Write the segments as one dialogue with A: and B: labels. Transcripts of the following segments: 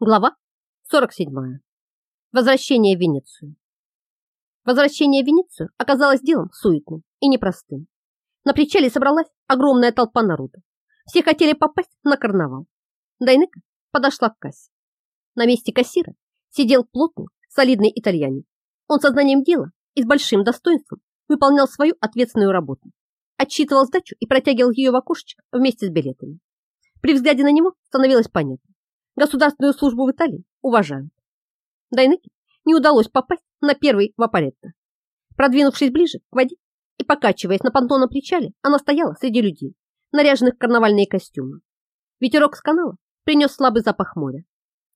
A: Глава 47. Возвращение в Венецию. Возвращение в Венецию оказалось делом суетным и непростым. На причале собралась огромная толпа народа. Все хотели попасть на карнавал. Дайнека подошла к кассе. На месте кассира сидел плотный, солидный итальянец. Он сознанием дела и с большим достоинством выполнял свою ответственную работу. Отсчитывал сдачу и протягивал ее в окошечко вместе с билетами. При взгляде на него становилось понятно, Государственную службу в Италии уважают. Дайнеке не удалось попасть на первый вапоретто. Продвинувшись ближе к воде и покачиваясь на понтонном причале, она стояла среди людей, наряженных в карнавальные костюмы. Ветерок с канала принес слабый запах моря.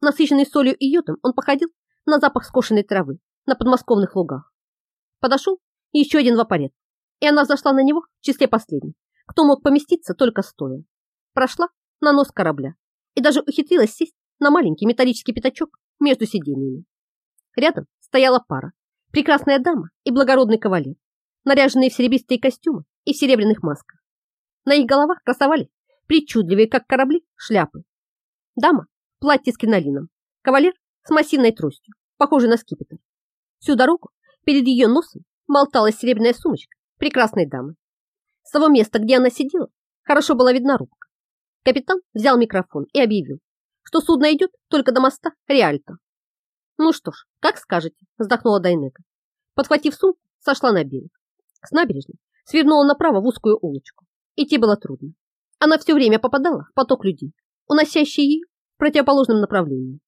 A: Насыщенный солью и йодом, он походил на запах скошенной травы на подмосковных лугах. Подошел еще один вапорет, и она зашла на него в числе последних, кто мог поместиться только стоя. Прошла на нос корабля и даже ухитрилась сесть на маленький металлический пятачок между сиденьями. Рядом стояла пара, прекрасная дама и благородный кавалер, наряженные в серебристые костюмы и в серебряных масках. На их головах красовались причудливые, как корабли, шляпы. Дама в платье с кринолином, кавалер с массивной тростью, похожей на скипетр. Всю дорогу перед ее носом болталась серебряная сумочка прекрасной дамы. С того места, где она сидела, хорошо была видна рука. Капитан взял микрофон и объявил, что судно идет только до моста Реальто. Ну что ж, как скажете, вздохнула Дайнека. Подхватив сумку, сошла на берег. С набережной свернула направо в узкую улочку. Идти было трудно. Она все время попадала в поток людей, уносящий ее в противоположном направлении.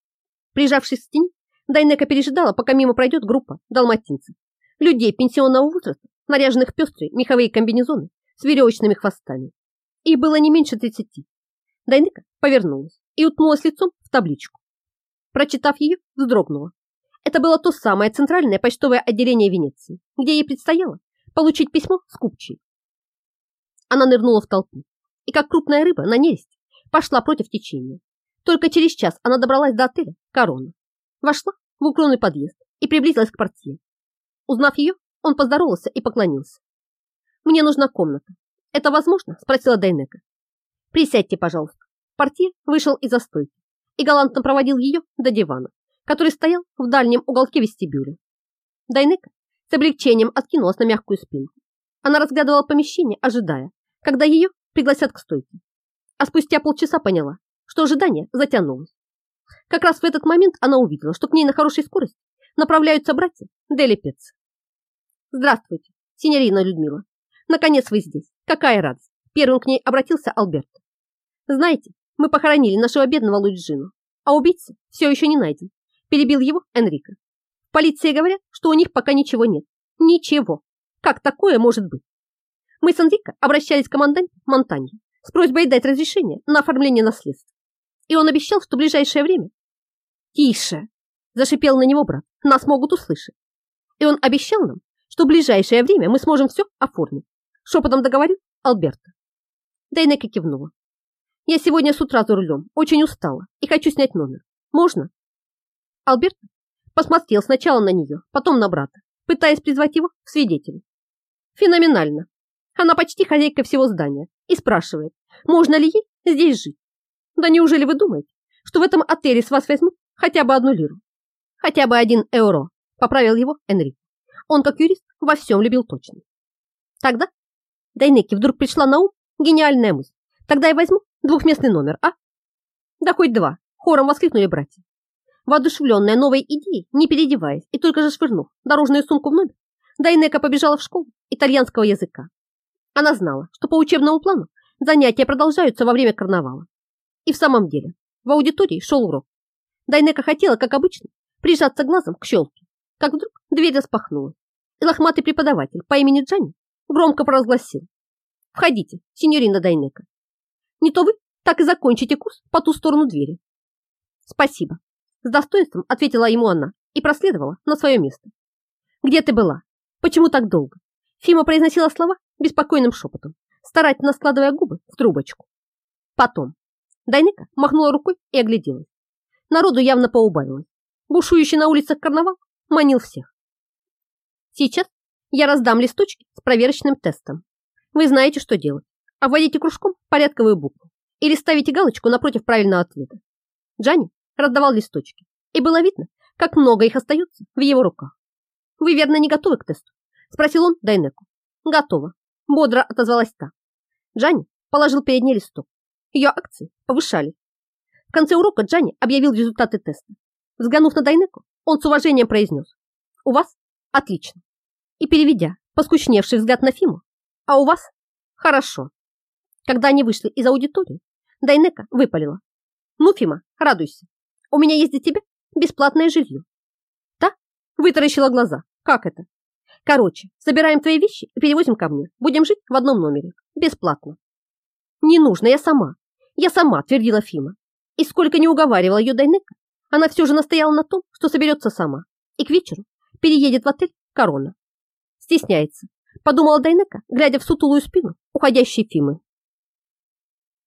A: Прижавшись к стене, Дайнека пережидала, пока мимо пройдет группа далматинцев, людей пенсионного возраста, наряженных пестрые меховые комбинезоны с веревочными хвостами. И было не меньше тридцати. Дайнека повернулась и уткнулась лицом в табличку. Прочитав ее, вздрогнула. Это было то самое центральное почтовое отделение Венеции, где ей предстояло получить письмо с купчей. Она нырнула в толпу и, как крупная рыба на нерест, пошла против течения. Только через час она добралась до отеля «Корона». Вошла в укромный подъезд и приблизилась к портье. Узнав ее, он поздоровался и поклонился. «Мне нужна комната. Это возможно?» – спросила Дайнека. Присядьте, пожалуйста. Портье вышел из-за стойки и галантно проводил ее до дивана, который стоял в дальнем уголке вестибюля. Дайнека с облегчением откинулась на мягкую спинку. Она разглядывала помещение, ожидая, когда ее пригласят к стойке. А спустя полчаса поняла, что ожидание затянулось. Как раз в этот момент она увидела, что к ней на хорошей скорости направляются братья Дели Пец. «Здравствуйте, синьорина Людмила. Наконец вы здесь. Какая радость!» Первым к ней обратился Алберт. Знаете, мы похоронили нашего бедного Луиджину, а убийца все еще не найден. Перебил его Энрико. В полиции говорят, что у них пока ничего нет. Ничего. Как такое может быть? Мы с Энрико обращались к команданту Монтанье с просьбой дать разрешение на оформление наследства. И он обещал, что в ближайшее время... Тише! Зашипел на него брат. Нас могут услышать. И он обещал нам, что в ближайшее время мы сможем все оформить. Шепотом договорил Алберта. Дейнека кивнула. Я сегодня с утра за рулем, очень устала и хочу снять номер. Можно? Альберт посмотрел сначала на нее, потом на брата, пытаясь призвать его в свидетели. Феноменально. Она почти хозяйка всего здания и спрашивает, можно ли ей здесь жить. Да неужели вы думаете, что в этом отеле с вас возьмут хотя бы одну лиру? Хотя бы один эuro, поправил его Энри. Он, как юрист, во всем любил точно. Тогда Дайнеке вдруг пришла на ум гениальная мысль. Тогда я возьму Двухместный номер, а? Да хоть два, хором воскликнули братья. Воодушевленная новой идеей, не переодеваясь и только же швырнув дорожную сумку в номер, Дайнека побежала в школу итальянского языка. Она знала, что по учебному плану занятия продолжаются во время карнавала. И в самом деле, в аудитории шел урок. Дайнека хотела, как обычно, прижаться глазом к щелке, как вдруг дверь распахнулась, и лохматый преподаватель по имени Джанни громко провозгласил. «Входите, синьорина Дайнека, не то вы так и закончите курс по ту сторону двери. Спасибо. С достоинством ответила ему она и проследовала на свое место. Где ты была? Почему так долго? Фима произносила слова беспокойным шепотом, старательно складывая губы в трубочку. Потом. Дайнека махнула рукой и огляделась. Народу явно поубавилось. Бушующий на улицах карнавал манил всех. Сейчас я раздам листочки с проверочным тестом. Вы знаете, что делать. Обводите кружком порядковую букву или ставите галочку напротив правильного ответа. Джанни раздавал листочки, и было видно, как много их остается в его руках. «Вы, верно, не готовы к тесту?» – спросил он Дайнеку. «Готово», – бодро отозвалась та. Джанни положил перед ней листок. Ее акции повышали. В конце урока Джанни объявил результаты теста. Взглянув на Дайнеку, он с уважением произнес. «У вас отлично». И переведя поскучневший взгляд на Фиму, «А у вас хорошо». Когда они вышли из аудитории, Дайнека выпалила. «Ну, Фима, радуйся. У меня есть для тебя бесплатное жилье». Та вытаращила глаза. «Как это?» «Короче, собираем твои вещи и перевозим ко мне. Будем жить в одном номере. Бесплатно». «Не нужно, я сама. Я сама», твердила Фима. И сколько не уговаривала ее Дайнека, она все же настояла на том, что соберется сама. И к вечеру переедет в отель «Корона». Стесняется, подумала Дайнека, глядя в сутулую спину уходящей Фимы.